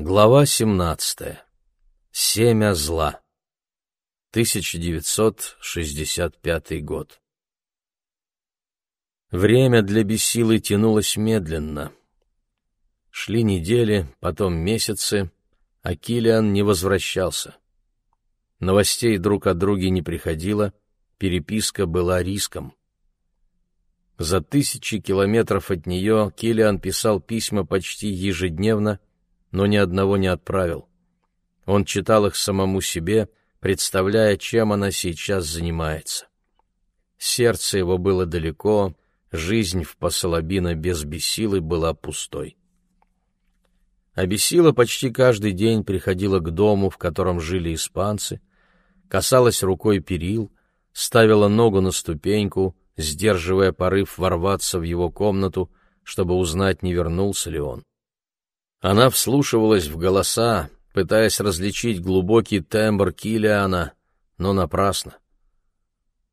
Глава 17. Семя зла. 1965 год. Время для бессилы тянулось медленно. Шли недели, потом месяцы, а Килиан не возвращался. Новостей друг от друга не приходило, переписка была риском. За тысячи километров от нее Килиан писал письма почти ежедневно, но ни одного не отправил. Он читал их самому себе, представляя, чем она сейчас занимается. Сердце его было далеко, жизнь в Посолобино без Бесилы была пустой. А Бесила почти каждый день приходила к дому, в котором жили испанцы, касалась рукой перил, ставила ногу на ступеньку, сдерживая порыв ворваться в его комнату, чтобы узнать, не вернулся ли он. Она вслушивалась в голоса, пытаясь различить глубокий тембр Килиана, но напрасно.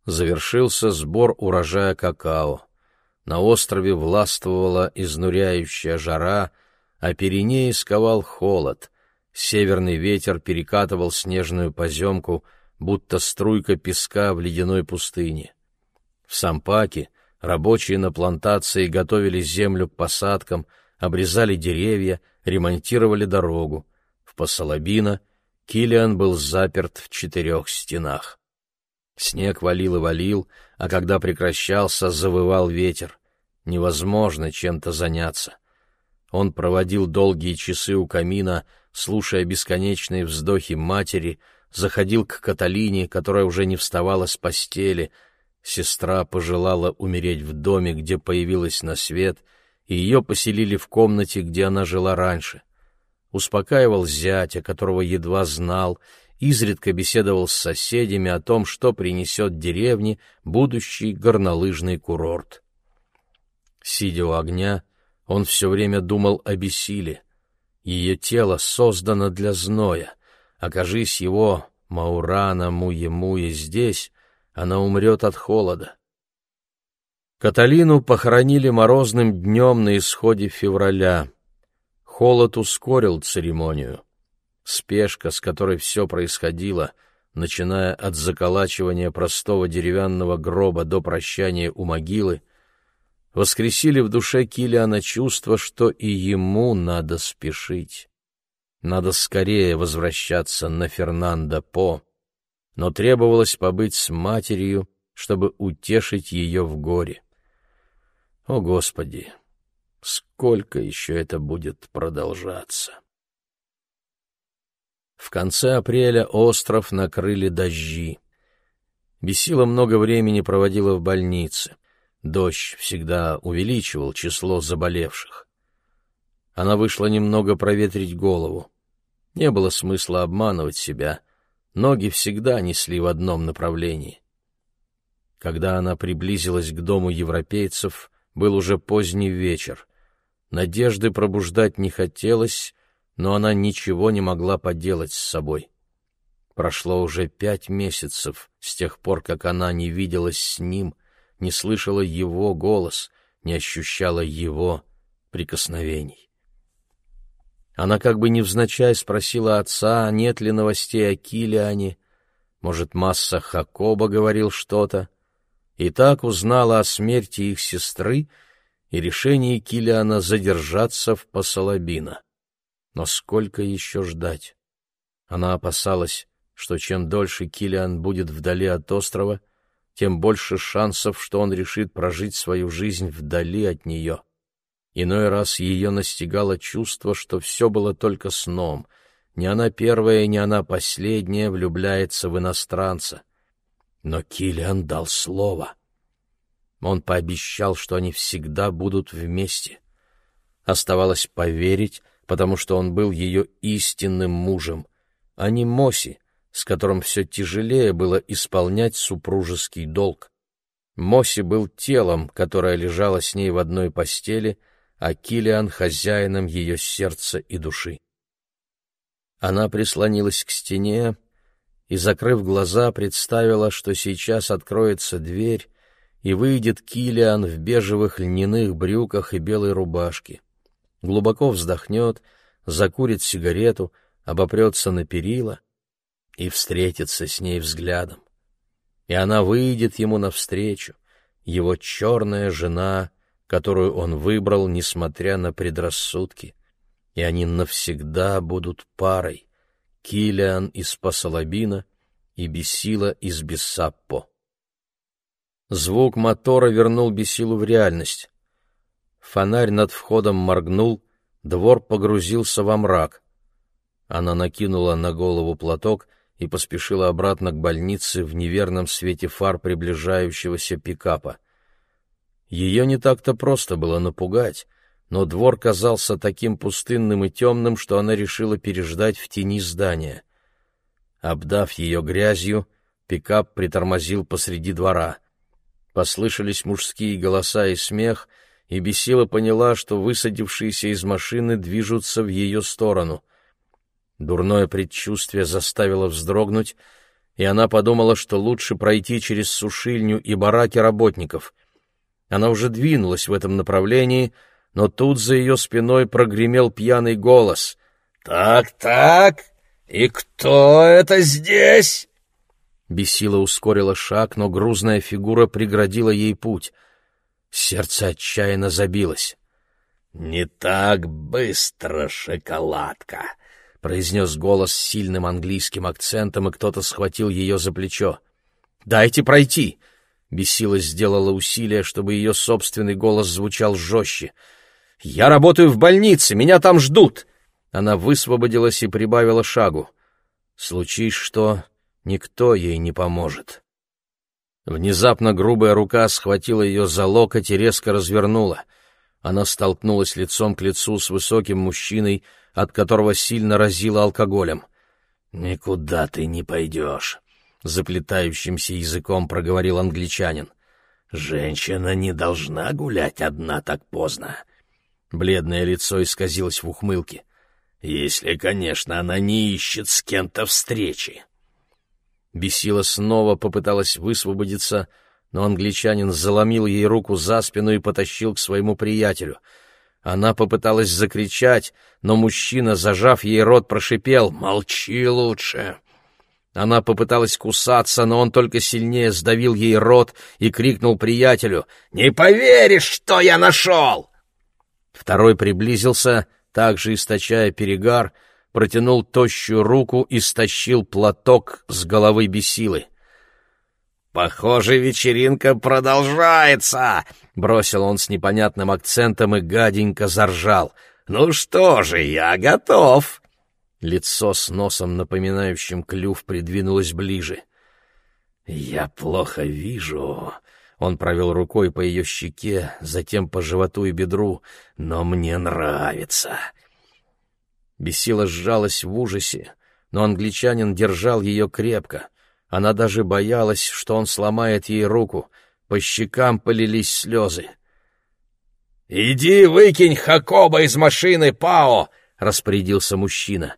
Завершился сбор урожая какао. На острове властвовала изнуряющая жара, а Пиренеи сковал холод. Северный ветер перекатывал снежную поземку, будто струйка песка в ледяной пустыне. В Сампаке рабочие на плантации готовили землю к посадкам, обрезали деревья, ремонтировали дорогу. В Посолобино Килиан был заперт в четырех стенах. Снег валил и валил, а когда прекращался, завывал ветер. Невозможно чем-то заняться. Он проводил долгие часы у камина, слушая бесконечные вздохи матери, заходил к Каталине, которая уже не вставала с постели. Сестра пожелала умереть в доме, где появилась на свет — и ее поселили в комнате, где она жила раньше. Успокаивал зятя, которого едва знал, изредка беседовал с соседями о том, что принесет деревне будущий горнолыжный курорт. Сидя у огня, он все время думал о бессиле. Ее тело создано для зноя. Окажись его, Маурана Муе-Муе, здесь, она умрет от холода. Каталину похоронили морозным днем на исходе февраля. Холод ускорил церемонию. Спешка, с которой все происходило, начиная от заколачивания простого деревянного гроба до прощания у могилы, воскресили в душе Килиана чувство, что и ему надо спешить. Надо скорее возвращаться на Фернандо По, но требовалось побыть с матерью, чтобы утешить ее в горе. О, Господи! Сколько еще это будет продолжаться? В конце апреля остров накрыли дожди. Бесила много времени проводила в больнице. Дождь всегда увеличивал число заболевших. Она вышла немного проветрить голову. Не было смысла обманывать себя. Ноги всегда несли в одном направлении. Когда она приблизилась к дому европейцев, был уже поздний вечер. Надежды пробуждать не хотелось, но она ничего не могла поделать с собой. Прошло уже пять месяцев с тех пор, как она не виделась с ним, не слышала его голос, не ощущала его прикосновений. Она как бы невзначай спросила отца, нет ли новостей о Килиане, может, Масса Хакоба говорил что-то, и так узнала о смерти их сестры и решении Килиана задержаться в Посолобино. Но сколько еще ждать? Она опасалась, что чем дольше Килиан будет вдали от острова, тем больше шансов, что он решит прожить свою жизнь вдали от нее. Иной раз ее настигало чувство, что все было только сном. Не она первая, не она последняя влюбляется в иностранца — но Килиан дал слово. Он пообещал, что они всегда будут вместе. Оставалось поверить, потому что он был ее истинным мужем, а не Моси, с которым все тяжелее было исполнять супружеский долг. Моси был телом, которое лежало с ней в одной постели, а Килиан — хозяином ее сердца и души. Она прислонилась к стене, и, закрыв глаза, представила, что сейчас откроется дверь, и выйдет Килиан в бежевых льняных брюках и белой рубашке. Глубоко вздохнет, закурит сигарету, обопрется на перила и встретится с ней взглядом. И она выйдет ему навстречу, его черная жена, которую он выбрал, несмотря на предрассудки, и они навсегда будут парой, Килиан из Пасалабина и Бесила из Бессаппо. Звук мотора вернул Бесилу в реальность. Фонарь над входом моргнул, двор погрузился во мрак. Она накинула на голову платок и поспешила обратно к больнице в неверном свете фар приближающегося пикапа. Ее не так-то просто было напугать, но двор казался таким пустынным и темным, что она решила переждать в тени здания. Обдав ее грязью, пикап притормозил посреди двора. Послышались мужские голоса и смех — и Бесила поняла, что высадившиеся из машины движутся в ее сторону. Дурное предчувствие заставило вздрогнуть, и она подумала, что лучше пройти через сушильню и бараки работников. Она уже двинулась в этом направлении, но тут за ее спиной прогремел пьяный голос. «Так-так, и кто это здесь?» Бесила ускорила шаг, но грузная фигура преградила ей путь — Сердце отчаянно забилось. «Не так быстро, шоколадка!» — произнес голос с сильным английским акцентом, и кто-то схватил ее за плечо. «Дайте пройти!» Бесила сделала усилие, чтобы ее собственный голос звучал жестче. «Я работаю в больнице, меня там ждут!» Она высвободилась и прибавила шагу. «Случись что, никто ей не поможет». Внезапно грубая рука схватила ее за локоть и резко развернула. Она столкнулась лицом к лицу с высоким мужчиной, от которого сильно разило алкоголем. «Никуда ты не пойдешь», — заплетающимся языком проговорил англичанин. «Женщина не должна гулять одна так поздно». Бледное лицо исказилось в ухмылке. «Если, конечно, она не ищет с кем-то встречи». Бесила снова попыталась высвободиться, но англичанин заломил ей руку за спину и потащил к своему приятелю. Она попыталась закричать, но мужчина, зажав ей рот, прошипел «Молчи лучше!». Она попыталась кусаться, но он только сильнее сдавил ей рот и крикнул приятелю «Не поверишь, что я нашел!». Второй приблизился, также источая перегар, протянул тощую руку и стащил платок с головы бесилы. «Похоже, вечеринка продолжается!» — бросил он с непонятным акцентом и гаденько заржал. «Ну что же, я готов!» Лицо с носом, напоминающим клюв, придвинулось ближе. «Я плохо вижу...» Он провел рукой по ее щеке, затем по животу и бедру. «Но мне нравится. Бесила сжалась в ужасе, но англичанин держал ее крепко. Она даже боялась, что он сломает ей руку. По щекам полились слезы. «Иди выкинь Хакоба из машины, Пао!» — распорядился мужчина.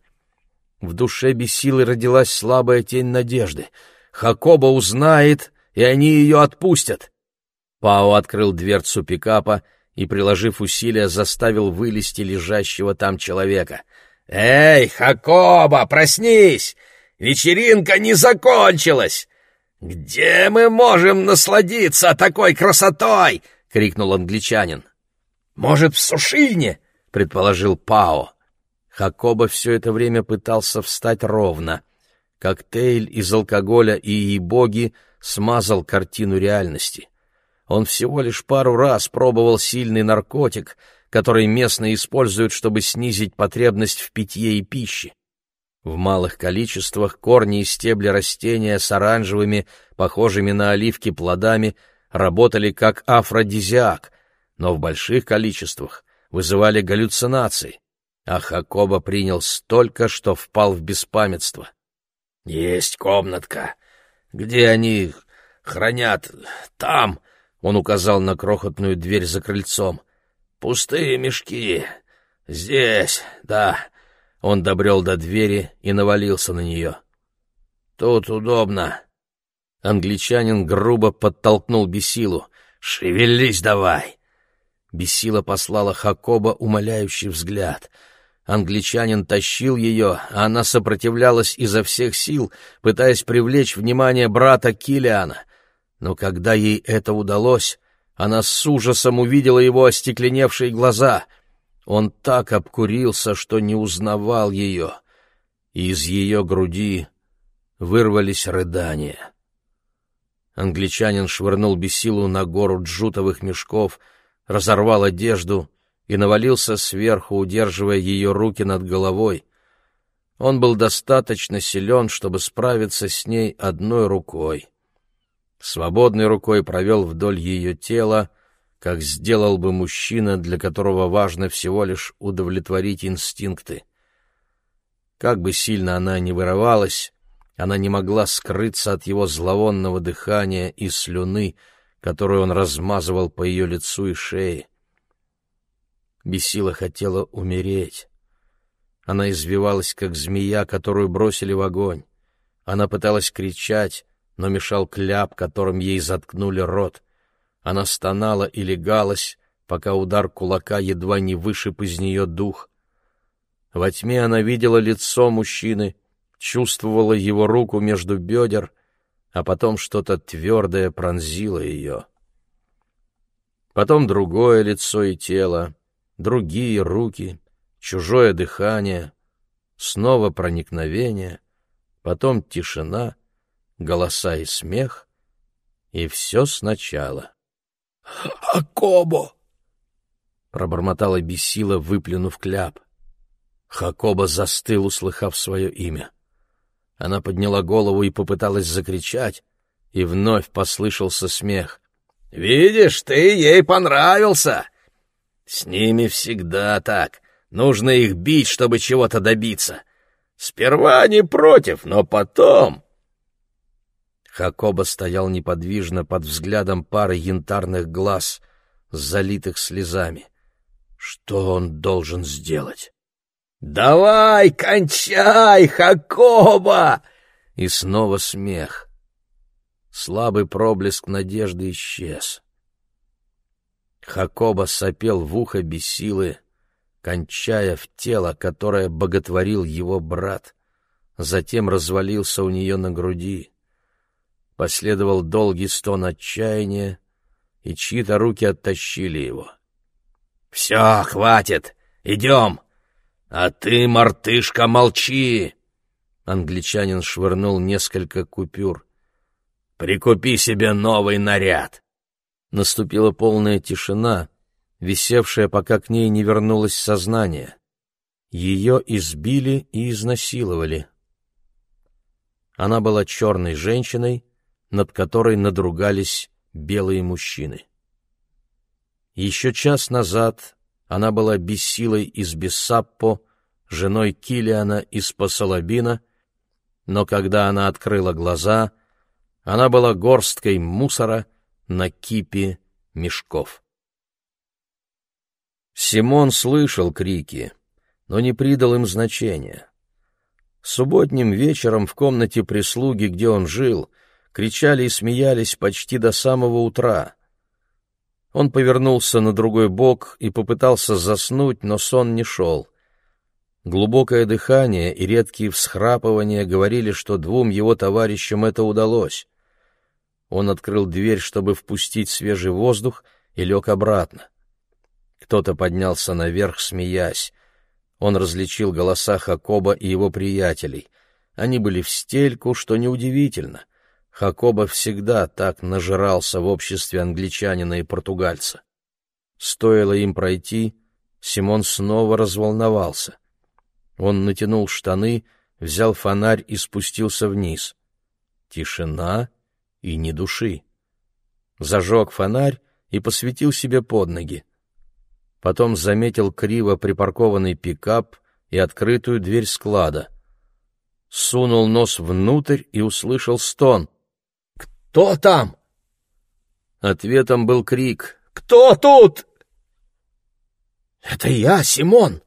В душе Бесилы родилась слабая тень надежды. Хакоба узнает, и они ее отпустят. Пао открыл дверцу пикапа и, приложив усилия, заставил вылезти лежащего там человека — «Эй, Хакоба, проснись! Вечеринка не закончилась! Где мы можем насладиться такой красотой?» — крикнул англичанин. «Может, в сушильне?» — предположил Пао. Хакоба все это время пытался встать ровно. Коктейль из алкоголя и ебоги смазал картину реальности. Он всего лишь пару раз пробовал сильный наркотик — который местные используют, чтобы снизить потребность в питье и пище. В малых количествах корни и стебли растения с оранжевыми, похожими на оливки плодами, работали как афродизиак, но в больших количествах вызывали галлюцинации, а Хакоба принял столько, что впал в беспамятство. «Есть комнатка, где они хранят, там», — он указал на крохотную дверь за крыльцом. «Пустые мешки. Здесь, да». Он добрел до двери и навалился на нее. «Тут удобно». Англичанин грубо подтолкнул Бесилу. «Шевелись давай!» Бесила послала Хакоба умоляющий взгляд. Англичанин тащил ее, а она сопротивлялась изо всех сил, пытаясь привлечь внимание брата Килиана. Но когда ей это удалось, она с ужасом увидела его остекленевшие глаза. Он так обкурился, что не узнавал ее, и из ее груди вырвались рыдания. Англичанин швырнул бесилу на гору джутовых мешков, разорвал одежду и навалился сверху, удерживая ее руки над головой. Он был достаточно силен, чтобы справиться с ней одной рукой. Свободной рукой провел вдоль ее тела, как сделал бы мужчина, для которого важно всего лишь удовлетворить инстинкты. Как бы сильно она ни вырывалась, она не могла скрыться от его зловонного дыхания и слюны, которую он размазывал по ее лицу и шее. Бесила хотела умереть. Она извивалась, как змея, которую бросили в огонь. Она пыталась кричать, но мешал кляп, которым ей заткнули рот. Она стонала и легалась, пока удар кулака едва не вышиб из нее дух. Во тьме она видела лицо мужчины, чувствовала его руку между бедер, а потом что-то твердое пронзило ее. Потом другое лицо и тело, другие руки, чужое дыхание, снова проникновение, потом тишина, голоса и смех, и все сначала. «Акобо!» — пробормотала бесила, выплюнув кляп. Хакоба застыл, услыхав свое имя. Она подняла голову и попыталась закричать, и вновь послышался смех. «Видишь, ты ей понравился!» С ними всегда так. Нужно их бить, чтобы чего-то добиться. Сперва не против, но потом... Хакоба стоял неподвижно под взглядом пары янтарных глаз, залитых слезами. Что он должен сделать? «Давай, кончай, Хакоба!» И снова смех. Слабый проблеск надежды исчез. Хакоба сопел в ухо без силы, кончая в тело, которое боготворил его брат. Затем развалился у нее на груди. Последовал долгий стон отчаяния, и чьи-то руки оттащили его. — Все, хватит, идем! А ты, мартышка, молчи! Англичанин швырнул несколько купюр. — Прикупи себе новый наряд! Наступила полная тишина, висевшая, пока к ней не вернулось сознание. Ее избили и изнасиловали. Она была черной женщиной, над которой надругались белые мужчины. Еще час назад она была бессилой из Бессаппо, женой Килиана из Пасалабина, но когда она открыла глаза, она была горсткой мусора — на кипе мешков. Симон слышал крики, но не придал им значения. Субботним вечером в комнате прислуги, где он жил, кричали и смеялись почти до самого утра. Он повернулся на другой бок и попытался заснуть, но сон не шел. Глубокое дыхание и редкие всхрапывания говорили, что двум его товарищам это удалось. Он открыл дверь, чтобы впустить свежий воздух, и лег обратно. Кто-то поднялся наверх, смеясь. Он различил голоса Хакоба и его приятелей. Они были в стельку, что неудивительно. Хакоба всегда так нажирался в обществе англичанина и португальца. Стоило им пройти, Симон снова разволновался. Он натянул штаны, взял фонарь и спустился вниз. Тишина и ни души. Зажег фонарь и посветил себе под ноги. Потом заметил криво припаркованный пикап и открытую дверь склада. Сунул нос внутрь и услышал стон. «Кто там?» Ответом был крик. «Кто тут?» «Это я, Симон!»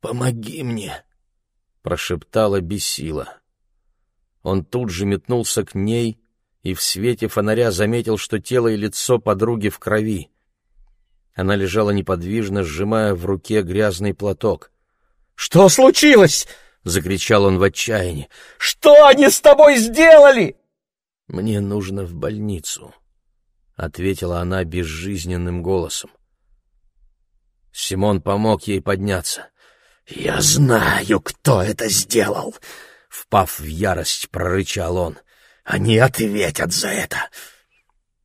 «Помоги мне!» — прошептала Бесила. Он тут же метнулся к ней и в свете фонаря заметил, что тело и лицо подруги в крови. Она лежала неподвижно, сжимая в руке грязный платок. «Что случилось?» — закричал он в отчаянии. «Что они с тобой сделали?» «Мне нужно в больницу», — ответила она безжизненным голосом. Симон помог ей подняться. «Я знаю, кто это сделал!» Впав в ярость, прорычал он. «Они ответят за это!»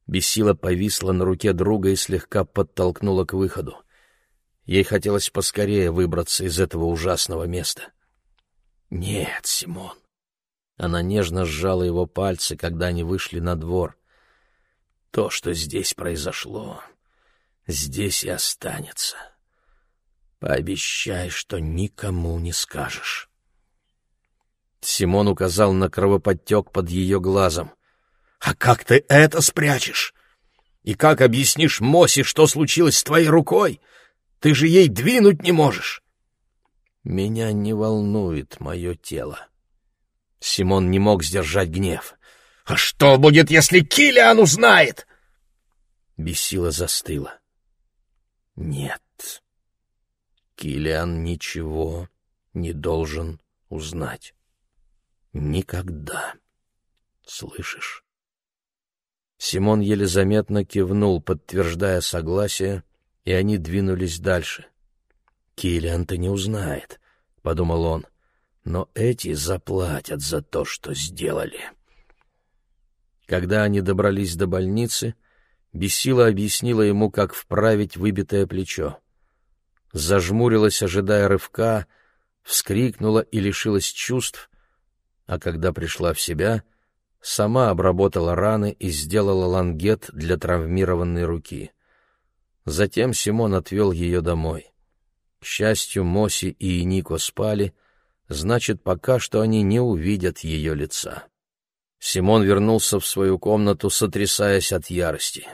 Бесила повисла на руке друга и слегка подтолкнула к выходу. Ей хотелось поскорее выбраться из этого ужасного места. «Нет, Симон». Она нежно сжала его пальцы, когда они вышли на двор. «То, что здесь произошло, здесь и останется. Пообещай, что никому не скажешь». Симон указал на кровоподтек под ее глазом. «А как ты это спрячешь? И как объяснишь Мосе, что случилось с твоей рукой? Ты же ей двинуть не можешь!» «Меня не волнует мое тело». Симон не мог сдержать гнев. «А что будет, если Килиан узнает?» Бесила застыла. «Нет, Килиан ничего не должен узнать. Никогда. Слышишь?» Симон еле заметно кивнул, подтверждая согласие, и они двинулись дальше. «Киллиан-то не узнает», — подумал он, — «но эти заплатят за то, что сделали». Когда они добрались до больницы, Бесила объяснила ему, как вправить выбитое плечо. Зажмурилась, ожидая рывка, вскрикнула и лишилась чувств, а когда пришла в себя — сама обработала раны и сделала лангет для травмированной руки. Затем Симон отвел ее домой. К счастью, Моси и Нико спали, значит, пока что они не увидят ее лица. Симон вернулся в свою комнату, сотрясаясь от ярости.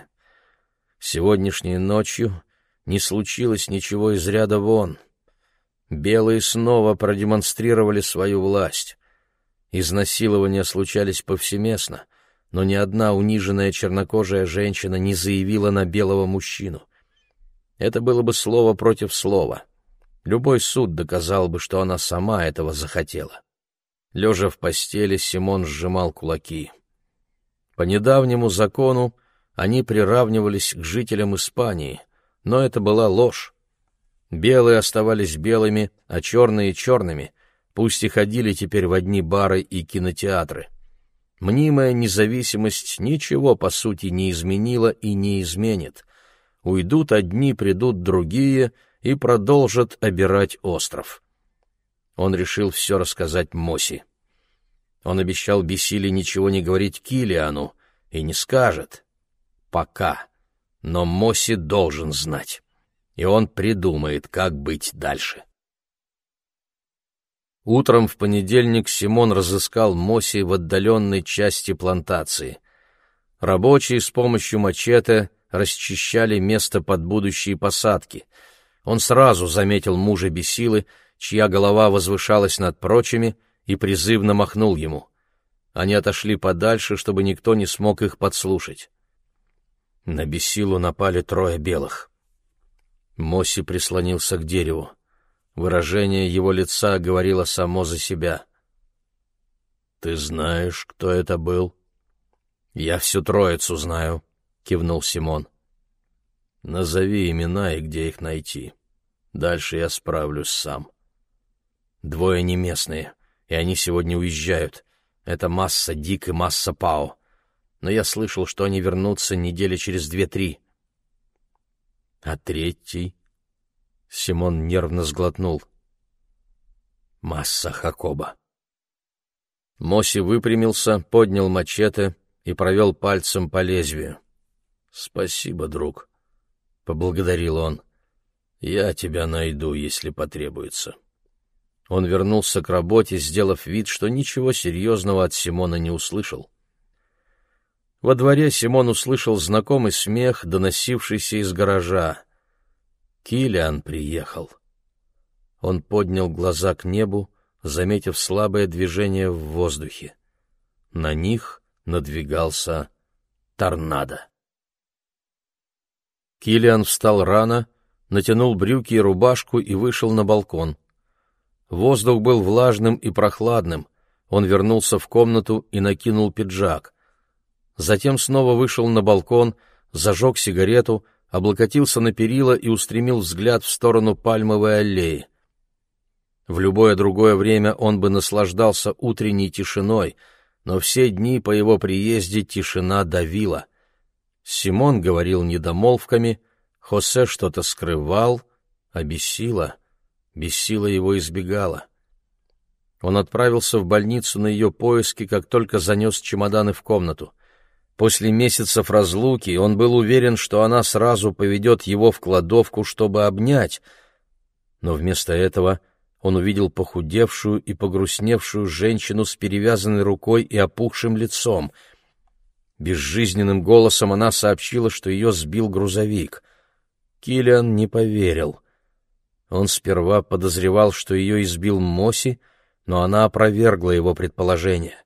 Сегодняшней ночью не случилось ничего из ряда вон. Белые снова продемонстрировали свою власть. Изнасилования случались повсеместно, но ни одна униженная чернокожая женщина не заявила на белого мужчину. Это было бы слово против слова. Любой суд доказал бы, что она сама этого захотела. Лежа в постели, Симон сжимал кулаки. По недавнему закону они приравнивались к жителям Испании, но это была ложь. Белые оставались белыми, а черные — черными, Пусть и ходили теперь в одни бары и кинотеатры. Мнимая независимость ничего, по сути, не изменила и не изменит. Уйдут одни, придут другие и продолжат обирать остров. Он решил все рассказать Моси. Он обещал Бесиле ничего не говорить Килиану и не скажет. Пока. Но Моси должен знать. И он придумает, как быть дальше. Утром в понедельник Симон разыскал Моси в отдаленной части плантации. Рабочие с помощью мачете расчищали место под будущие посадки. Он сразу заметил мужа Бесилы, чья голова возвышалась над прочими, и призывно махнул ему. Они отошли подальше, чтобы никто не смог их подслушать. На Бесилу напали трое белых. Моси прислонился к дереву. Выражение его лица говорило само за себя. «Ты знаешь, кто это был?» «Я всю троицу знаю», — кивнул Симон. «Назови имена и где их найти. Дальше я справлюсь сам». «Двое не местные, и они сегодня уезжают. Это масса Дик и масса Пао. Но я слышал, что они вернутся недели через две-три». «А третий?» Симон нервно сглотнул. Масса Хакоба. Моси выпрямился, поднял мачете и провел пальцем по лезвию. «Спасибо, друг», — поблагодарил он. «Я тебя найду, если потребуется». Он вернулся к работе, сделав вид, что ничего серьезного от Симона не услышал. Во дворе Симон услышал знакомый смех, доносившийся из гаража. Килиан приехал. Он поднял глаза к небу, заметив слабое движение в воздухе. На них надвигался торнадо. Килиан встал рано, натянул брюки и рубашку и вышел на балкон. Воздух был влажным и прохладным. Он вернулся в комнату и накинул пиджак. Затем снова вышел на балкон, зажег сигарету, облокотился на перила и устремил взгляд в сторону пальмовой аллеи. В любое другое время он бы наслаждался утренней тишиной, но все дни по его приезде тишина давила. Симон говорил недомолвками, Хосе что-то скрывал, а Бессила, Бессила его избегала. Он отправился в больницу на ее поиски, как только занес чемоданы в комнату. После месяцев разлуки он был уверен, что она сразу поведет его в кладовку, чтобы обнять, но вместо этого он увидел похудевшую и погрустневшую женщину с перевязанной рукой и опухшим лицом. Безжизненным голосом она сообщила, что ее сбил грузовик. Киллиан не поверил. Он сперва подозревал, что ее избил Моси, но она опровергла его предположение.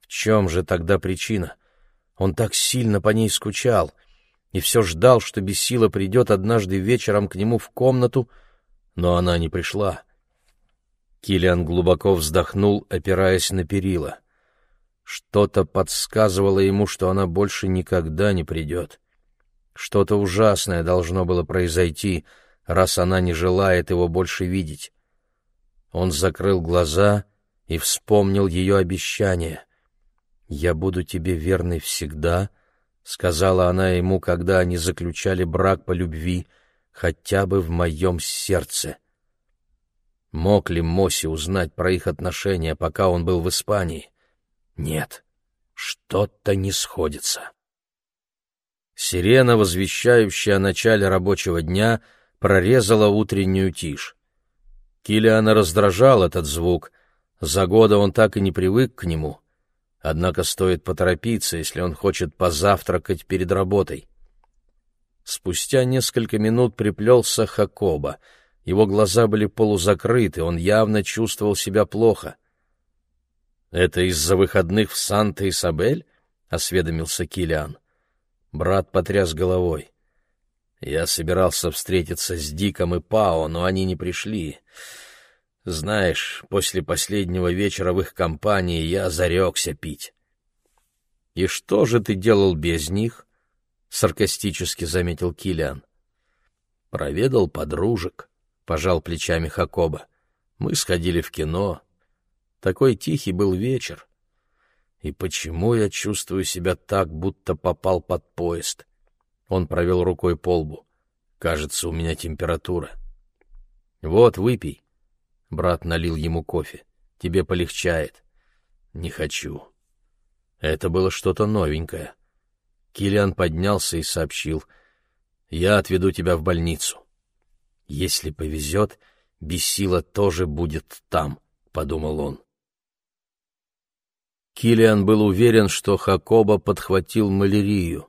В чем же тогда причина? Он так сильно по ней скучал и все ждал, что Бессила придет однажды вечером к нему в комнату, но она не пришла. Килиан глубоко вздохнул, опираясь на перила. Что-то подсказывало ему, что она больше никогда не придет. Что-то ужасное должно было произойти, раз она не желает его больше видеть. Он закрыл глаза и вспомнил ее обещание. «Я буду тебе верной всегда», — сказала она ему, когда они заключали брак по любви, хотя бы в моем сердце. Мог ли Моси узнать про их отношения, пока он был в Испании? Нет, что-то не сходится. Сирена, возвещающая о начале рабочего дня, прорезала утреннюю тишь. Килиана раздражал этот звук, за года он так и не привык к нему. Однако стоит поторопиться, если он хочет позавтракать перед работой. Спустя несколько минут приплелся Хакоба. Его глаза были полузакрыты, он явно чувствовал себя плохо. «Это из-за выходных в Санта-Исабель?» — осведомился Килиан. Брат потряс головой. «Я собирался встретиться с Диком и Пао, но они не пришли. Знаешь, после последнего вечера в их компании я зарекся пить. — И что же ты делал без них? — саркастически заметил Килиан. Проведал подружек, — пожал плечами Хакоба. Мы сходили в кино. Такой тихий был вечер. И почему я чувствую себя так, будто попал под поезд? Он провел рукой по лбу. Кажется, у меня температура. Вот, выпей. Брат налил ему кофе. «Тебе полегчает». «Не хочу». Это было что-то новенькое. Килиан поднялся и сообщил. «Я отведу тебя в больницу». «Если повезет, Бессила тоже будет там», — подумал он. Килиан был уверен, что Хакоба подхватил малярию.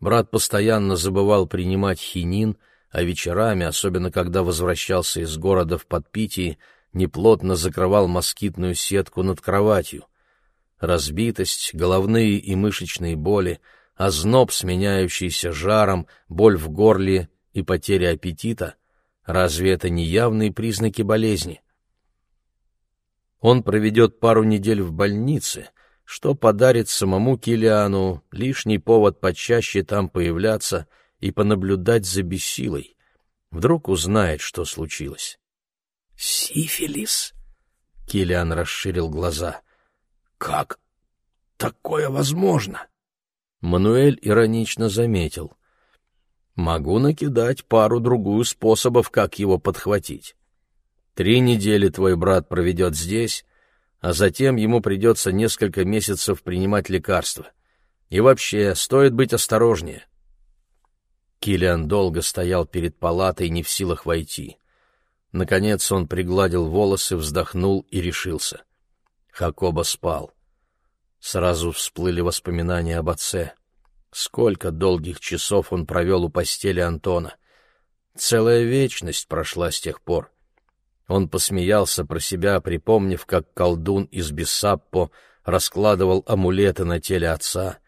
Брат постоянно забывал принимать хинин — а вечерами, особенно когда возвращался из города в подпитии, неплотно закрывал москитную сетку над кроватью. Разбитость, головные и мышечные боли, озноб, сменяющийся жаром, боль в горле и потеря аппетита — разве это не явные признаки болезни? Он проведет пару недель в больнице, что подарит самому Килиану лишний повод почаще там появляться — и понаблюдать за бессилой. Вдруг узнает, что случилось. «Сифилис?» — Килиан расширил глаза. «Как такое возможно?» Мануэль иронично заметил. «Могу накидать пару-другую способов, как его подхватить. Три недели твой брат проведет здесь, а затем ему придется несколько месяцев принимать лекарства. И вообще, стоит быть осторожнее. Килиан долго стоял перед палатой, не в силах войти. Наконец он пригладил волосы, вздохнул и решился. Хакоба спал. Сразу всплыли воспоминания об отце. Сколько долгих часов он провел у постели Антона. Целая вечность прошла с тех пор. Он посмеялся про себя, припомнив, как колдун из Бессаппо раскладывал амулеты на теле отца.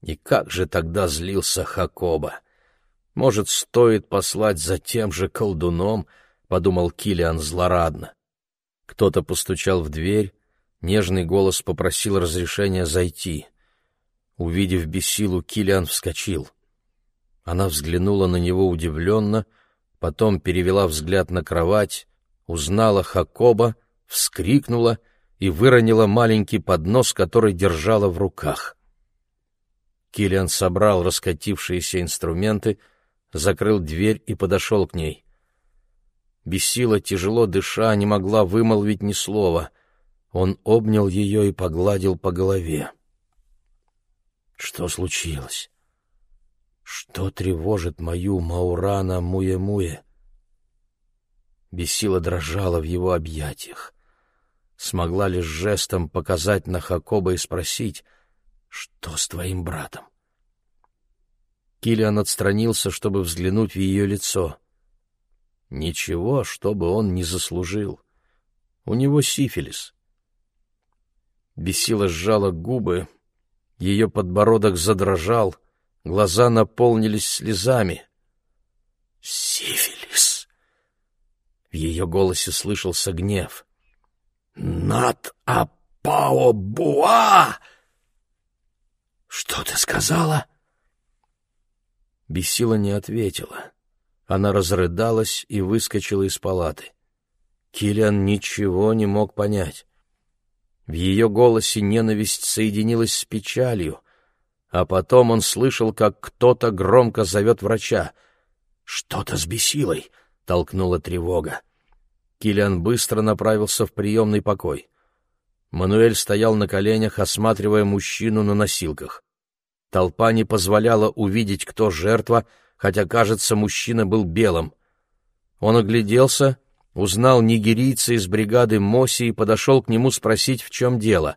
И как же тогда злился Хакоба! Может, стоит послать за тем же колдуном, — подумал Килиан злорадно. Кто-то постучал в дверь, нежный голос попросил разрешения зайти. Увидев Бесилу, Килиан вскочил. Она взглянула на него удивленно, потом перевела взгляд на кровать, узнала Хакоба, вскрикнула и выронила маленький поднос, который держала в руках. Килиан собрал раскатившиеся инструменты, закрыл дверь и подошел к ней. Бесила, тяжело дыша, не могла вымолвить ни слова. Он обнял ее и погладил по голове. Что случилось? Что тревожит мою Маурана Муе-Муе? Бесила дрожала в его объятиях. Смогла лишь жестом показать на Хакоба и спросить, что с твоим братом? Килиан отстранился, чтобы взглянуть в ее лицо. Ничего, чтобы он не заслужил. У него сифилис. Бесила сжала губы, ее подбородок задрожал, глаза наполнились слезами. «Сифилис!» В ее голосе слышался гнев. «Над Апао Буа!» «Что ты сказала?» Бесила не ответила. Она разрыдалась и выскочила из палаты. Килиан ничего не мог понять. В ее голосе ненависть соединилась с печалью, а потом он слышал, как кто-то громко зовет врача. «Что-то с бесилой!» — толкнула тревога. Килиан быстро направился в приемный покой. Мануэль стоял на коленях, осматривая мужчину на носилках. Толпа не позволяла увидеть, кто жертва, хотя, кажется, мужчина был белым. Он огляделся узнал нигерийца из бригады Моси и подошел к нему спросить, в чем дело.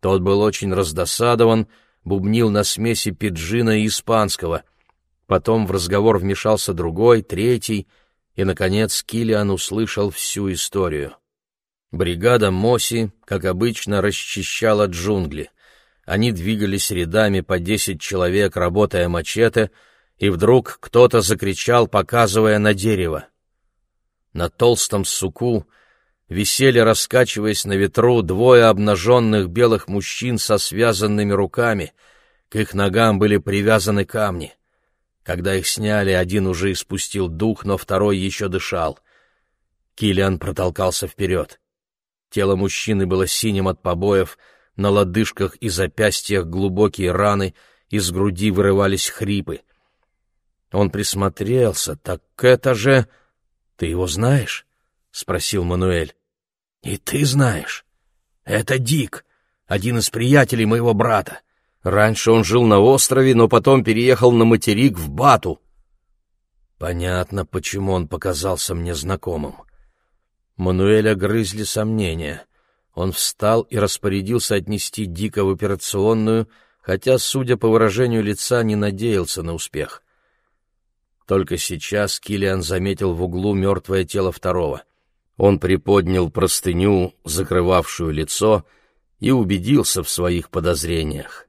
Тот был очень раздосадован, бубнил на смеси пиджина и испанского. Потом в разговор вмешался другой, третий, и, наконец, Килиан услышал всю историю. Бригада Моси, как обычно, расчищала джунгли. Они двигались рядами по десять человек, работая мачете, и вдруг кто-то закричал, показывая на дерево. На толстом суку висели, раскачиваясь на ветру, двое обнаженных белых мужчин со связанными руками. К их ногам были привязаны камни. Когда их сняли, один уже испустил дух, но второй еще дышал. Килиан протолкался вперед. Тело мужчины было синим от побоев, на лодыжках и запястьях глубокие раны, из груди вырывались хрипы. Он присмотрелся, так это же... «Ты его знаешь?» — спросил Мануэль. «И ты знаешь. Это Дик, один из приятелей моего брата. Раньше он жил на острове, но потом переехал на материк в Бату». Понятно, почему он показался мне знакомым. Мануэля грызли сомнения. Он встал и распорядился отнести Дика в операционную, хотя, судя по выражению лица, не надеялся на успех. Только сейчас Килиан заметил в углу мертвое тело второго. Он приподнял простыню, закрывавшую лицо, и убедился в своих подозрениях.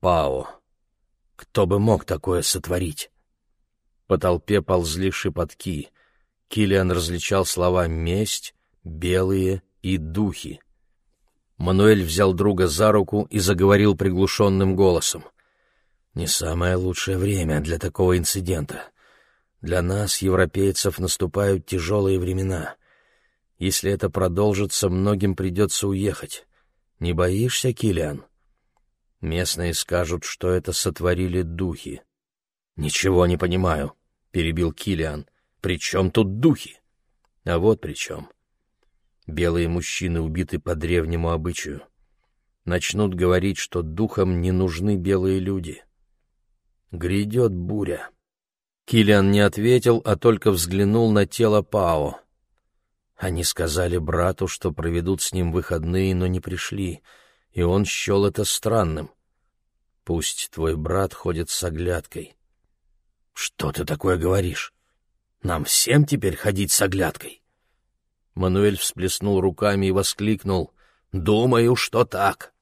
Пао. Кто бы мог такое сотворить? По толпе ползли шепотки. Килиан различал слова «месть», «белые» и «духи». Мануэль взял друга за руку и заговорил приглушенным голосом. — не самое лучшее время для такого инцидента. Для нас, европейцев, наступают тяжелые времена. Если это продолжится, многим придется уехать. Не боишься, Килиан? Местные скажут, что это сотворили духи. Ничего не понимаю, перебил Килиан. При чем тут духи? А вот при чем. Белые мужчины убиты по древнему обычаю. Начнут говорить, что духам не нужны белые люди. Грядет буря. Килиан не ответил, а только взглянул на тело Пао. Они сказали брату, что проведут с ним выходные, но не пришли, и он счел это странным. Пусть твой брат ходит с оглядкой. Что ты такое говоришь? Нам всем теперь ходить с оглядкой? Мануэль всплеснул руками и воскликнул. «Думаю, что так».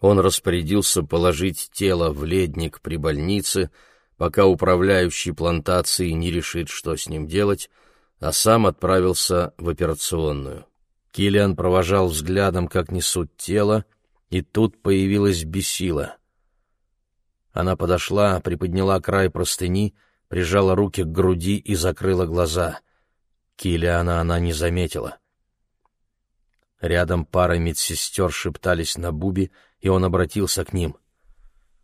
Он распорядился положить тело в ледник при больнице, пока управляющий плантацией не решит, что с ним делать, а сам отправился в операционную. Килиан провожал взглядом, как несут тело, и тут появилась бесила. Она подошла, приподняла край простыни, прижала руки к груди и закрыла глаза. Килиана она не заметила. Рядом пара медсестер шептались на Буби, и он обратился к ним.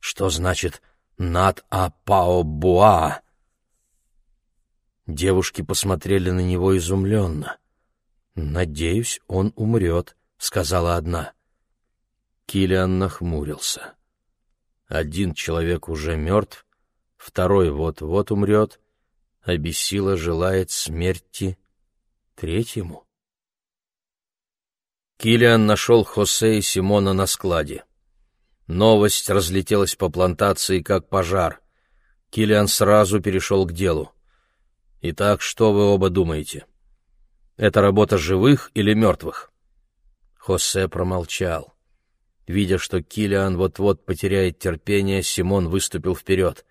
«Что значит «над апао буа»?» Девушки посмотрели на него изумленно. «Надеюсь, он умрет», — сказала одна. Килиан нахмурился. Один человек уже мертв, второй вот-вот умрет, а Бесила желает смерти третьему. Килиан нашел Хосе и Симона на складе. Новость разлетелась по плантации, как пожар. Килиан сразу перешел к делу. «Итак, что вы оба думаете? Это работа живых или мертвых?» Хосе промолчал. Видя, что Килиан вот-вот потеряет терпение, Симон выступил вперед.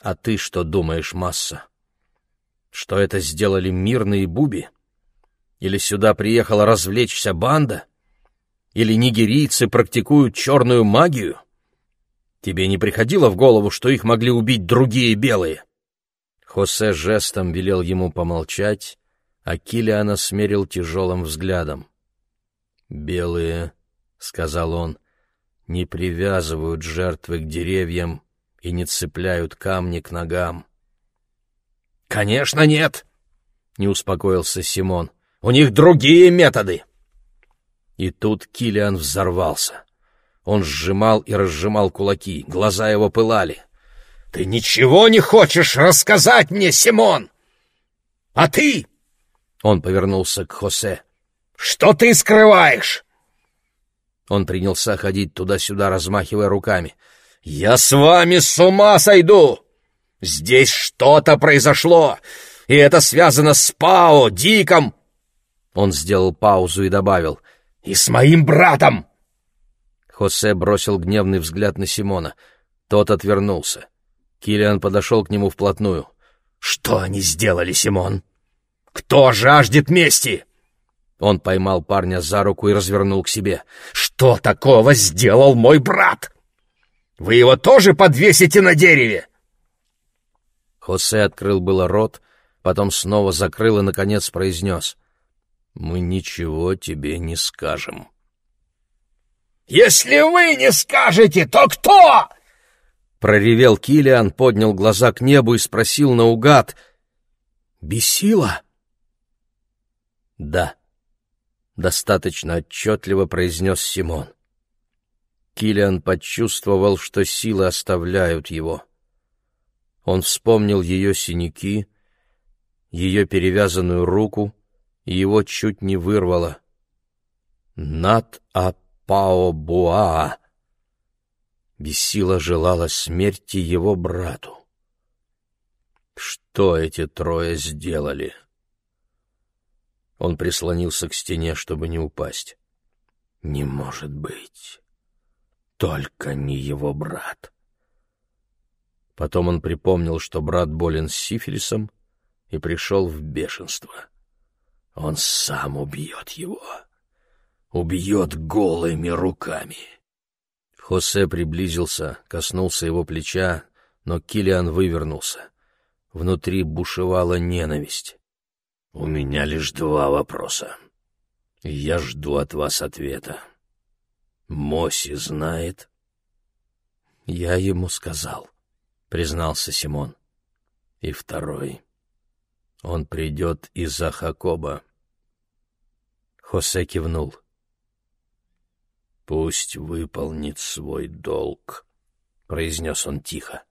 «А ты что думаешь, Масса? Что это сделали мирные буби? Или сюда приехала развлечься банда? Или нигерийцы практикуют черную магию? Тебе не приходило в голову, что их могли убить другие белые?» Хосе жестом велел ему помолчать, а Килиана смерил тяжелым взглядом. «Белые — сказал он, — не привязывают жертвы к деревьям и не цепляют камни к ногам. — Конечно, нет! — не успокоился Симон. — У них другие методы! И тут Килиан взорвался. Он сжимал и разжимал кулаки, глаза его пылали. — Ты ничего не хочешь рассказать мне, Симон? — А ты? — он повернулся к Хосе. — Что ты скрываешь? Он принялся ходить туда-сюда, размахивая руками. «Я с вами с ума сойду! Здесь что-то произошло, и это связано с Пао, Диком!» Он сделал паузу и добавил. «И с моим братом!» Хосе бросил гневный взгляд на Симона. Тот отвернулся. Килиан подошел к нему вплотную. «Что они сделали, Симон? Кто жаждет мести?» Он поймал парня за руку и развернул к себе. «Что такого сделал мой брат? Вы его тоже подвесите на дереве?» Хосе открыл было рот, потом снова закрыл и, наконец, произнес. «Мы ничего тебе не скажем». «Если вы не скажете, то кто?» Проревел Килиан, поднял глаза к небу и спросил наугад. «Бесила?» «Да», достаточно отчетливо произнес Симон. Килиан почувствовал, что силы оставляют его. Он вспомнил ее синяки, ее перевязанную руку, и его чуть не вырвало. Над Апао Буаа. Бессила желала смерти его брату. Что эти трое сделали? — он прислонился к стене, чтобы не упасть. «Не может быть! Только не его брат!» Потом он припомнил, что брат болен сифилисом, и пришел в бешенство. Он сам убьет его. Убьет голыми руками. Хосе приблизился, коснулся его плеча, но Килиан вывернулся. Внутри бушевала ненависть. У меня лишь два вопроса. Я жду от вас ответа. Моси знает? Я ему сказал, признался Симон. И второй. Он придет из-за Хакоба. Хосе кивнул. «Пусть выполнит свой долг», — произнес он тихо.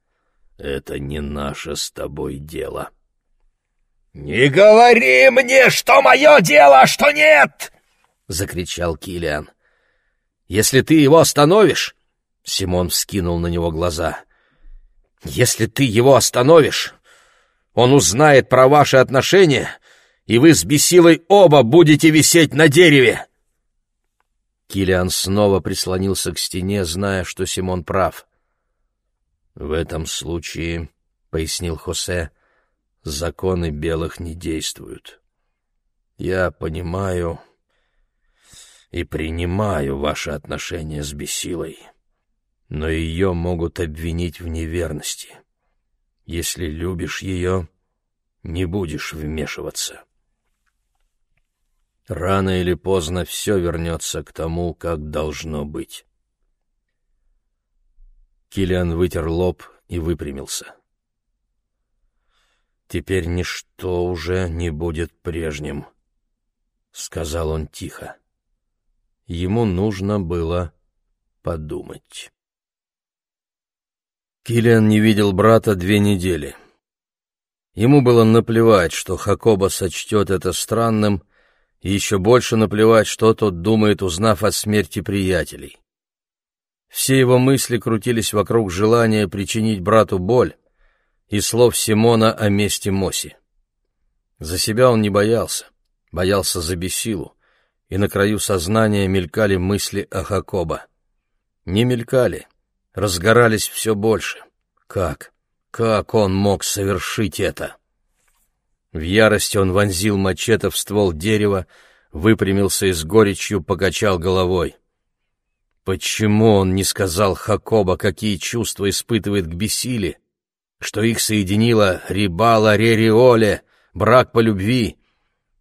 «Это не наше с тобой дело». «Не говори мне, что мое дело, а что нет!» — закричал Килиан. «Если ты его остановишь...» — Симон вскинул на него глаза. «Если ты его остановишь, он узнает про ваши отношения, и вы с Бесилой оба будете висеть на дереве!» Килиан снова прислонился к стене, зная, что Симон прав. В этом случае, — пояснил Хосе, — законы белых не действуют. Я понимаю и принимаю ваши отношения с Бесилой, но ее могут обвинить в неверности. Если любишь ее, не будешь вмешиваться. Рано или поздно все вернется к тому, как должно быть. Килиан вытер лоб и выпрямился. «Теперь ничто уже не будет прежним», — сказал он тихо. Ему нужно было подумать. Килиан не видел брата две недели. Ему было наплевать, что Хакоба сочтет это странным, и еще больше наплевать, что тот думает, узнав о смерти приятелей. Все его мысли крутились вокруг желания причинить брату боль и слов Симона о месте Моси. За себя он не боялся, боялся за бесилу, и на краю сознания мелькали мысли о Хакоба. Не мелькали, разгорались все больше. Как? Как он мог совершить это? В ярости он вонзил мачете в ствол дерева, выпрямился и с горечью покачал головой. Почему он не сказал Хакоба, какие чувства испытывает к Бесиле, что их соединило Рибала Рериоле, брак по любви?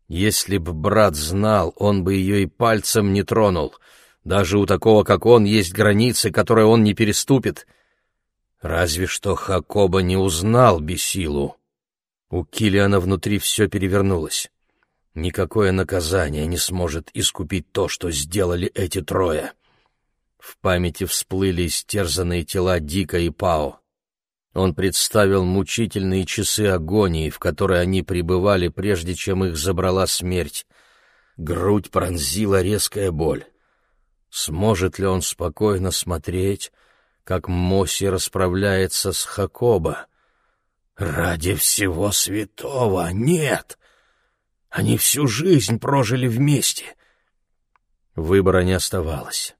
Если б брат знал, он бы ее и пальцем не тронул. Даже у такого, как он, есть границы, которые он не переступит. Разве что Хакоба не узнал Бесилу. У Килиана внутри все перевернулось. Никакое наказание не сможет искупить то, что сделали эти трое. В памяти всплыли истерзанные тела Дика и Пао. Он представил мучительные часы агонии, в которые они пребывали, прежде чем их забрала смерть. Грудь пронзила резкая боль. Сможет ли он спокойно смотреть, как Моси расправляется с Хакоба? Ради всего святого, нет! Они всю жизнь прожили вместе. Выбора не оставалось.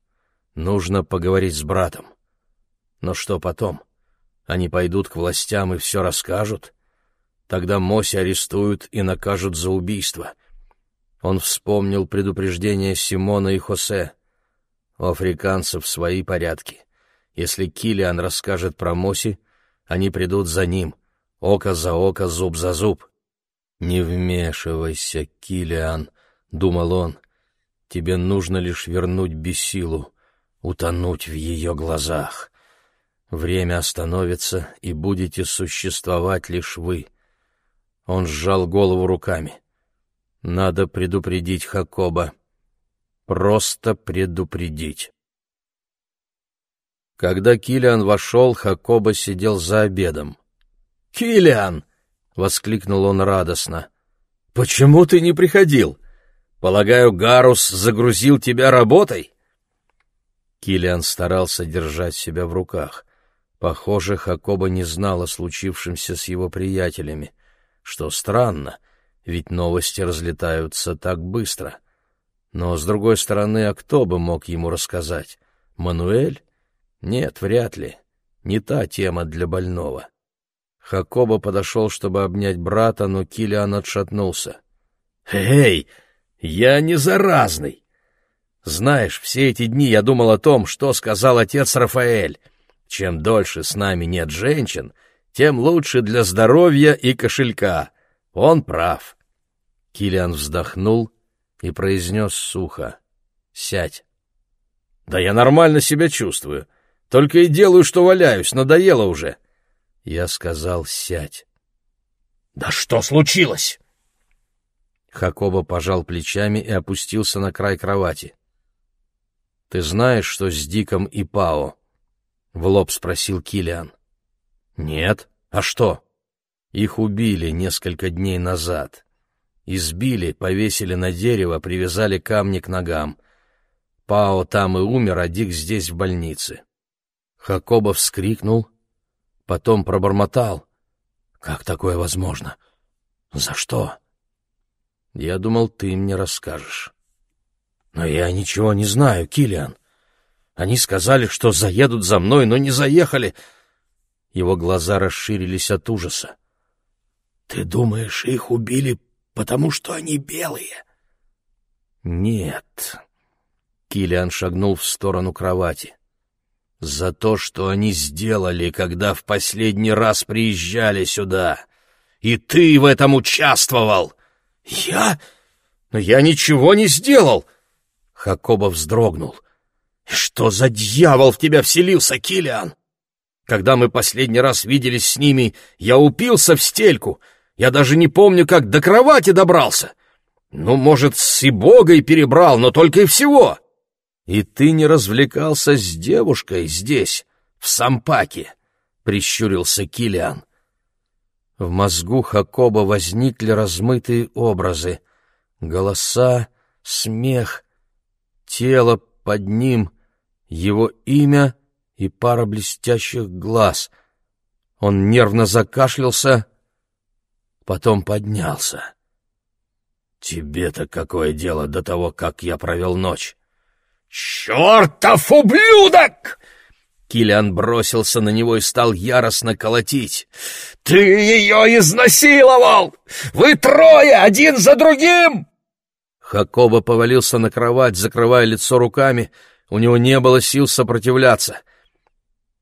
Нужно поговорить с братом. Но что потом? Они пойдут к властям и все расскажут? Тогда Моси арестуют и накажут за убийство. Он вспомнил предупреждение Симона и Хосе. У африканцев свои порядки. Если Килиан расскажет про Моси, они придут за ним. Око за око, зуб за зуб. «Не вмешивайся, Килиан», — думал он. «Тебе нужно лишь вернуть бессилу утонуть в ее глазах. Время остановится, и будете существовать лишь вы. Он сжал голову руками. Надо предупредить Хакоба. Просто предупредить. Когда Килиан вошел, Хакоба сидел за обедом. «Килиан!» — воскликнул он радостно. «Почему ты не приходил? Полагаю, Гарус загрузил тебя работой?» Килиан старался держать себя в руках. Похоже, Хакоба не знал о случившемся с его приятелями, что странно, ведь новости разлетаются так быстро. Но, с другой стороны, а кто бы мог ему рассказать? Мануэль? Нет, вряд ли. Не та тема для больного. Хакоба подошел, чтобы обнять брата, но Килиан отшатнулся. «Эй, я не заразный!» Знаешь, все эти дни я думал о том, что сказал отец Рафаэль. Чем дольше с нами нет женщин, тем лучше для здоровья и кошелька. Он прав. Килиан вздохнул и произнес сухо. «Сядь». «Да я нормально себя чувствую. Только и делаю, что валяюсь. Надоело уже». Я сказал «сядь». «Да что случилось?» Хакоба пожал плечами и опустился на край кровати. Ты знаешь, что с Диком и Пао? В лоб спросил Килиан. Нет. А что? Их убили несколько дней назад. Избили, повесили на дерево, привязали камни к ногам. Пао там и умер, а Дик здесь в больнице. Хакоба вскрикнул, потом пробормотал. «Как такое возможно? За что?» «Я думал, ты мне расскажешь». Но я ничего не знаю, Килиан. Они сказали, что заедут за мной, но не заехали. Его глаза расширились от ужаса. «Ты думаешь, их убили, потому что они белые?» «Нет». Килиан шагнул в сторону кровати. «За то, что они сделали, когда в последний раз приезжали сюда. И ты в этом участвовал!» «Я? Но я ничего не сделал!» Хакоба вздрогнул. «Что за дьявол в тебя вселился, Килиан? Когда мы последний раз виделись с ними, я упился в стельку. Я даже не помню, как до кровати добрался. Ну, может, с Ибогой перебрал, но только и всего. И ты не развлекался с девушкой здесь, в Сампаке, — прищурился Килиан. В мозгу Хакоба возникли размытые образы. Голоса, смех, тело под ним, его имя и пара блестящих глаз. Он нервно закашлялся, потом поднялся. «Тебе-то какое дело до того, как я провел ночь?» «Чертов ублюдок!» Килиан бросился на него и стал яростно колотить. «Ты ее изнасиловал! Вы трое, один за другим!» Хакоба повалился на кровать, закрывая лицо руками. У него не было сил сопротивляться.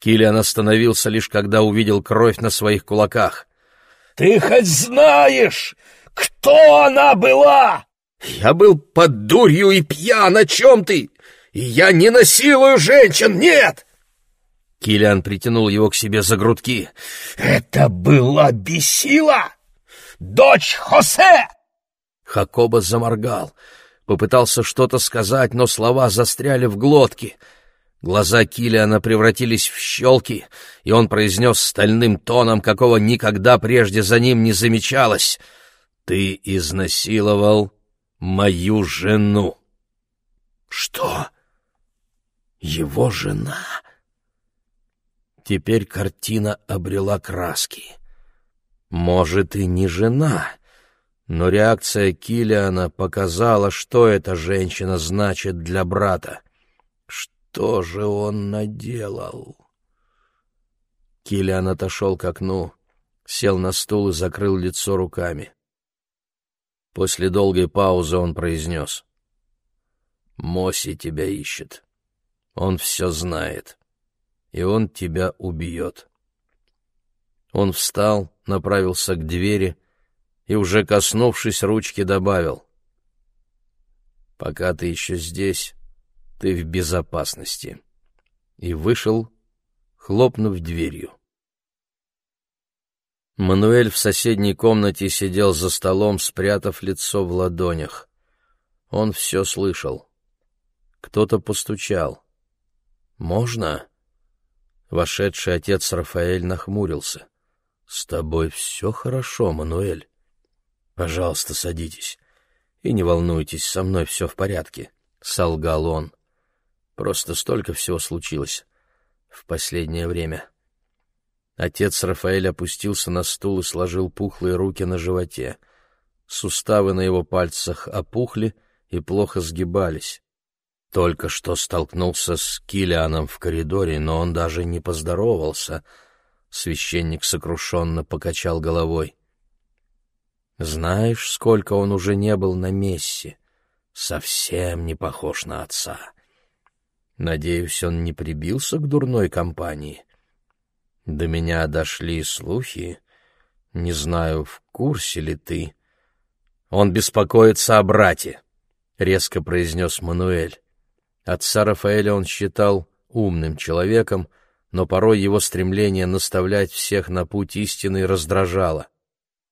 Килиан остановился лишь когда увидел кровь на своих кулаках. «Ты хоть знаешь, кто она была?» «Я был под дурью и пьян, о чем ты? И я не насилую женщин, нет!» Килиан притянул его к себе за грудки. «Это была Бесила, дочь Хосе!» Хакоба заморгал, попытался что-то сказать, но слова застряли в глотке. Глаза Килиана превратились в щелки, и он произнес стальным тоном, какого никогда прежде за ним не замечалось. «Ты изнасиловал мою жену». «Что? Его жена?» Теперь картина обрела краски. Может, и не жена, но реакция Килиана показала, что эта женщина значит для брата. Что же он наделал? Килиан отошел к окну, сел на стул и закрыл лицо руками. После долгой паузы он произнес. «Моси тебя ищет. Он все знает» и он тебя убьет. Он встал, направился к двери и, уже коснувшись ручки, добавил. «Пока ты еще здесь, ты в безопасности». И вышел, хлопнув дверью. Мануэль в соседней комнате сидел за столом, спрятав лицо в ладонях. Он все слышал. Кто-то постучал. «Можно?» Вошедший отец Рафаэль нахмурился. — С тобой все хорошо, Мануэль? — Пожалуйста, садитесь. И не волнуйтесь, со мной все в порядке, — солгал он. Просто столько всего случилось в последнее время. Отец Рафаэль опустился на стул и сложил пухлые руки на животе. Суставы на его пальцах опухли и плохо сгибались. Только что столкнулся с Килианом в коридоре, но он даже не поздоровался. Священник сокрушенно покачал головой. Знаешь, сколько он уже не был на мессе? Совсем не похож на отца. Надеюсь, он не прибился к дурной компании. До меня дошли слухи. Не знаю, в курсе ли ты. Он беспокоится о брате, — резко произнес Мануэль. Отца Рафаэля он считал умным человеком, но порой его стремление наставлять всех на путь истины раздражало.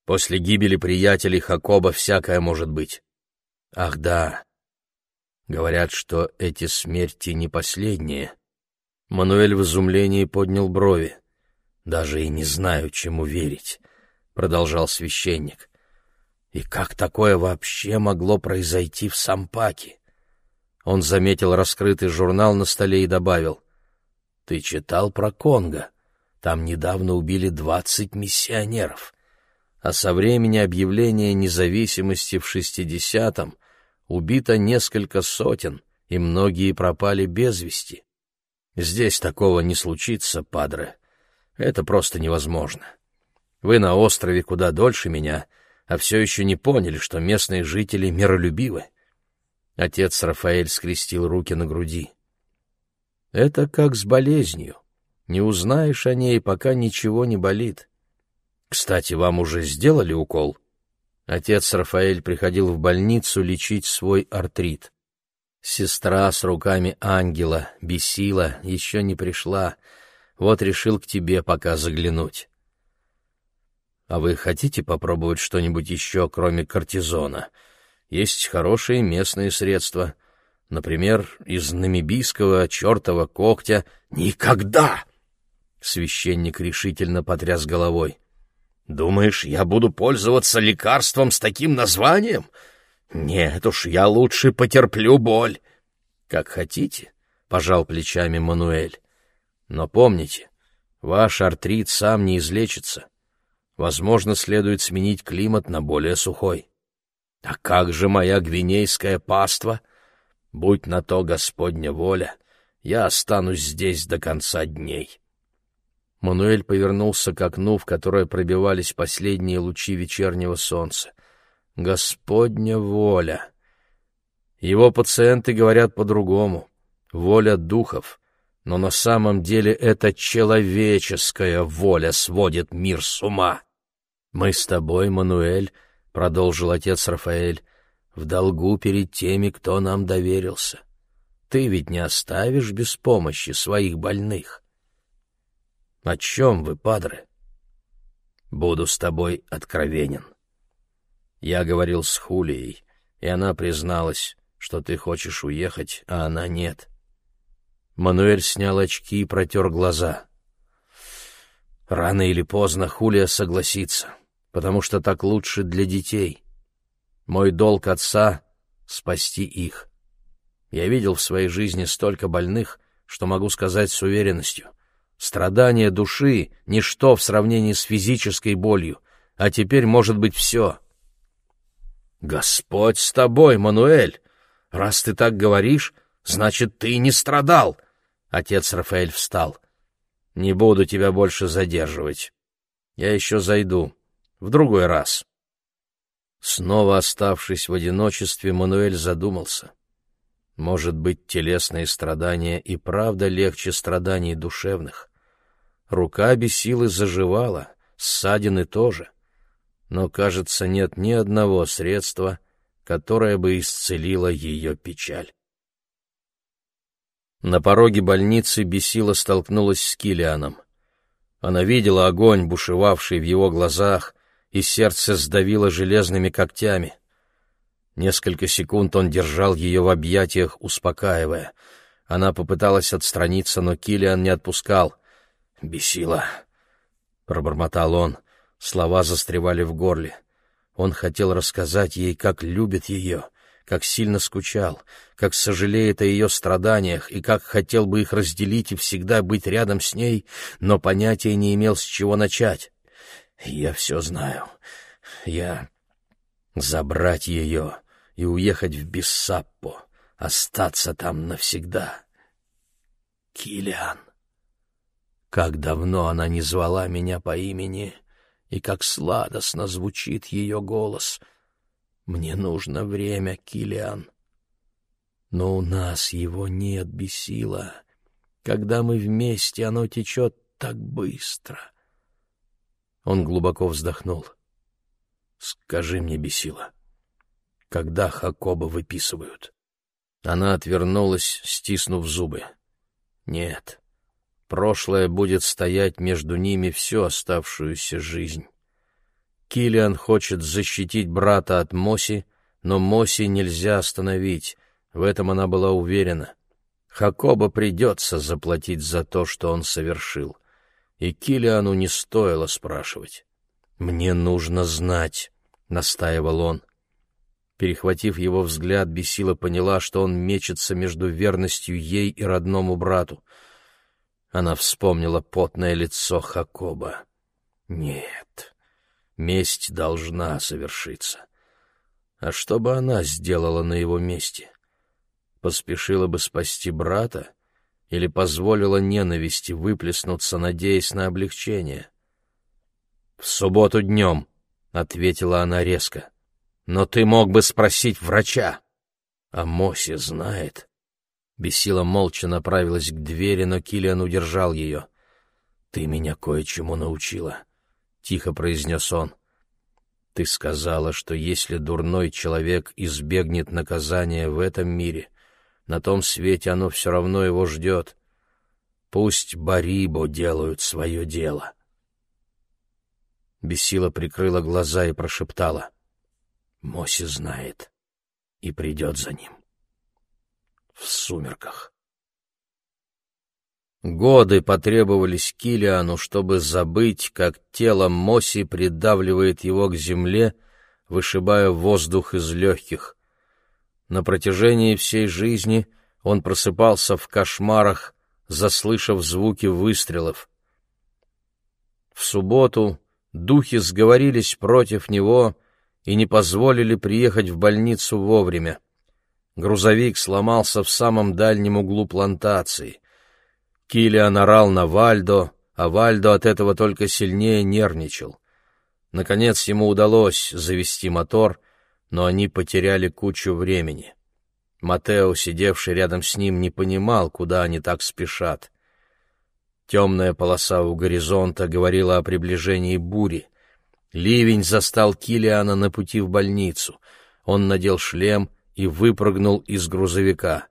После гибели приятелей Хакоба всякое может быть. Ах да, говорят, что эти смерти не последние. Мануэль в изумлении поднял брови. «Даже и не знаю, чему верить», — продолжал священник. «И как такое вообще могло произойти в Сампаке? Он заметил раскрытый журнал на столе и добавил. «Ты читал про Конго? Там недавно убили двадцать миссионеров. А со времени объявления независимости в шестидесятом убито несколько сотен, и многие пропали без вести. Здесь такого не случится, падре. Это просто невозможно. Вы на острове куда дольше меня, а все еще не поняли, что местные жители миролюбивы. Отец Рафаэль скрестил руки на груди. Это как с болезнью. Не узнаешь о ней, пока ничего не болит. Кстати, вам уже сделали укол? Отец Рафаэль приходил в больницу лечить свой артрит. Сестра с руками ангела, бесила, еще не пришла. Вот решил к тебе пока заглянуть. А вы хотите попробовать что-нибудь еще, кроме кортизона? Есть хорошие местные средства. Например, из намибийского чертова когтя «Никогда!» Священник решительно потряс головой. «Думаешь, я буду пользоваться лекарством с таким названием? Нет уж, я лучше потерплю боль». «Как хотите», — пожал плечами Мануэль. «Но помните, ваш артрит сам не излечится. Возможно, следует сменить климат на более сухой. А как же моя гвинейская паства? Будь на то Господня воля, я останусь здесь до конца дней». Мануэль повернулся к окну, в которое пробивались последние лучи вечернего солнца. Господня воля! Его пациенты говорят по-другому. Воля духов. Но на самом деле это человеческая воля сводит мир с ума. «Мы с тобой, Мануэль», — продолжил отец Рафаэль, — «в долгу перед теми, кто нам доверился. Ты ведь не оставишь без помощи своих больных». О чем вы, падре? Буду с тобой откровенен. Я говорил с Хулией, и она призналась, что ты хочешь уехать, а она нет. Мануэль снял очки и протер глаза. Рано или поздно Хулия согласится, потому что так лучше для детей. Мой долг отца — спасти их. Я видел в своей жизни столько больных, что могу сказать с уверенностью — Страдание души — ничто в сравнении с физической болью, а теперь может быть все. «Господь с тобой, Мануэль! Раз ты так говоришь, значит, ты не страдал!» Отец Рафаэль встал. «Не буду тебя больше задерживать. Я еще зайду. В другой раз». Снова оставшись в одиночестве, Мануэль задумался. Может быть, телесные страдания и правда легче страданий душевных. Рука без силы заживала, ссадины тоже. Но, кажется, нет ни одного средства, которое бы исцелило ее печаль. На пороге больницы Бесила столкнулась с Килианом. Она видела огонь, бушевавший в его глазах, и сердце сдавило железными когтями. Несколько секунд он держал ее в объятиях, успокаивая. Она попыталась отстраниться, но Килиан не отпускал. «Бесила», — пробормотал он, слова застревали в горле. Он хотел рассказать ей, как любит ее, как сильно скучал, как сожалеет о ее страданиях и как хотел бы их разделить и всегда быть рядом с ней, но понятия не имел, с чего начать. «Я все знаю. Я...» «Забрать ее и уехать в Биссаппо, остаться там навсегда». «Киллиан...» Как давно она не звала меня по имени, и как сладостно звучит ее голос. Мне нужно время, Килиан. Но у нас его нет, бесила. Когда мы вместе, оно течет так быстро. Он глубоко вздохнул. Скажи мне, бесила, когда Хакоба выписывают? Она отвернулась, стиснув зубы. Нет, Прошлое будет стоять между ними всю оставшуюся жизнь. Килиан хочет защитить брата от Моси, но Моси нельзя остановить, в этом она была уверена. Хакоба придется заплатить за то, что он совершил. И Килиану не стоило спрашивать. «Мне нужно знать», — настаивал он. Перехватив его взгляд, Бесила поняла, что он мечется между верностью ей и родному брату — она вспомнила потное лицо Хакоба. Нет, месть должна совершиться. А что бы она сделала на его месте? Поспешила бы спасти брата или позволила ненависти выплеснуться, надеясь на облегчение. «В субботу днем», — ответила она резко. «Но ты мог бы спросить врача». «А Моси знает». Бесила молча направилась к двери, но Киллиан удержал ее. «Ты меня кое-чему научила», — тихо произнес он. «Ты сказала, что если дурной человек избегнет наказания в этом мире, на том свете оно все равно его ждет. Пусть Барибо делают свое дело». Бесила прикрыла глаза и прошептала. «Моси знает и придет за ним. Сумерках». Годы потребовались Килиану, чтобы забыть, как тело Моси придавливает его к земле, вышибая воздух из легких. На протяжении всей жизни он просыпался в кошмарах, заслышав звуки выстрелов. В субботу духи сговорились против него и не позволили приехать в больницу вовремя. Грузовик сломался в самом дальнем углу плантации. Килиан орал на Вальдо, а Вальдо от этого только сильнее нервничал. Наконец ему удалось завести мотор, но они потеряли кучу времени. Матео, сидевший рядом с ним, не понимал, куда они так спешат. Темная полоса у горизонта говорила о приближении бури. Ливень застал Килиана на пути в больницу. Он надел шлем и выпрыгнул из грузовика.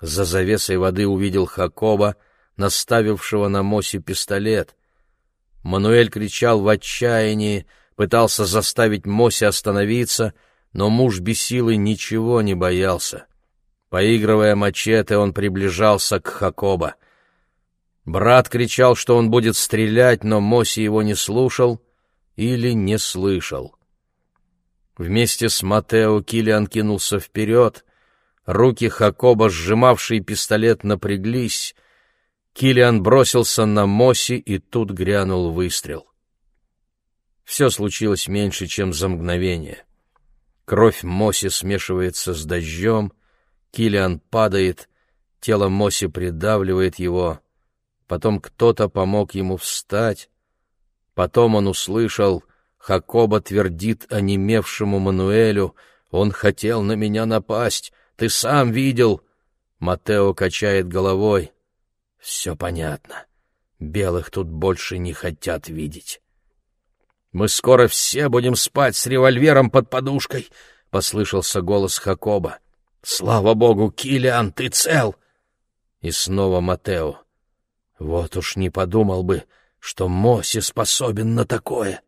За завесой воды увидел Хакоба, наставившего на Мосе пистолет. Мануэль кричал в отчаянии, пытался заставить Моси остановиться — но муж бесилы ничего не боялся. Поигрывая мачете, он приближался к Хакоба. Брат кричал, что он будет стрелять, но Моси его не слушал или не слышал. Вместе с Матео Килиан кинулся вперед. Руки Хакоба, сжимавшие пистолет, напряглись. Килиан бросился на Моси, и тут грянул выстрел. Все случилось меньше, чем за мгновение. Кровь Моси смешивается с дождем, Килиан падает, тело Моси придавливает его. Потом кто-то помог ему встать. Потом он услышал, Хакоба твердит онемевшему Мануэлю, «Он хотел на меня напасть, ты сам видел!» Матео качает головой. «Все понятно. Белых тут больше не хотят видеть». Мы скоро все будем спать с револьвером под подушкой, — послышался голос Хакоба. — Слава богу, Килиан, ты цел! И снова Матео. Вот уж не подумал бы, что Моси способен на такое.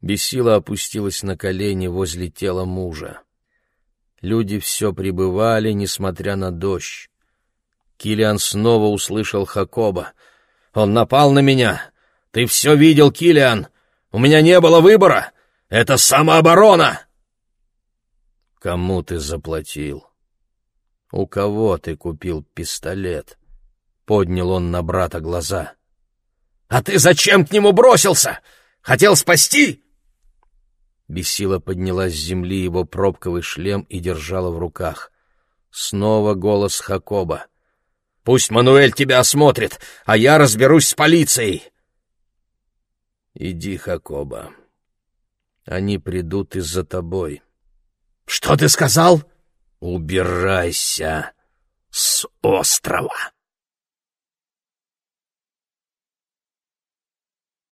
Бесила опустилась на колени возле тела мужа. Люди все пребывали, несмотря на дождь. Килиан снова услышал Хакоба. «Он напал на меня! Ты все видел, Килиан! У меня не было выбора. Это самооборона. Кому ты заплатил? У кого ты купил пистолет? Поднял он на брата глаза. А ты зачем к нему бросился? Хотел спасти? Бесила подняла с земли его пробковый шлем и держала в руках. Снова голос Хакоба. «Пусть Мануэль тебя осмотрит, а я разберусь с полицией!» Иди, Хакоба. Они придут из-за тобой. Что ты сказал? Убирайся с острова.